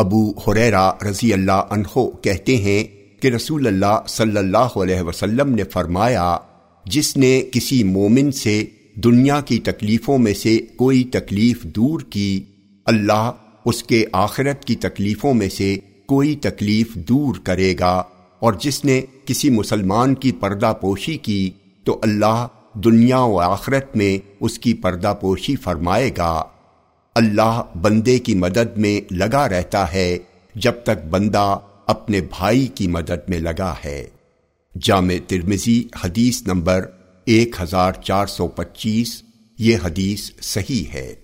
ابو حریرا رضی اللہ عنہ کہتے ہیں کہ رسول اللہ صلی اللہ علیہ وسلم نے فرمایا، جس نے کسی مومن سے دنیا کی تکلیفوں میں سے کوئی تکلیف دور کی، اللہ اس کے آخرت کی تکلیفوں میں سے کوئی تکلیف دور کرے گا، اور جس نے کسی مسلمان کی پردہ پوشی کی، تو اللہ دنیا و آخرت میں اس کی پردہ پوشی فرمائے گا۔ اللہ بندے کی مدد میں لگا رہتا ہے جب تک بندہ اپنے بھائی کی مدد میں لگا ہے۔ جامع ترمزی حدیث نمبر ایک ہزار چار سو پچیس، یہ حدیث صحیح ہے۔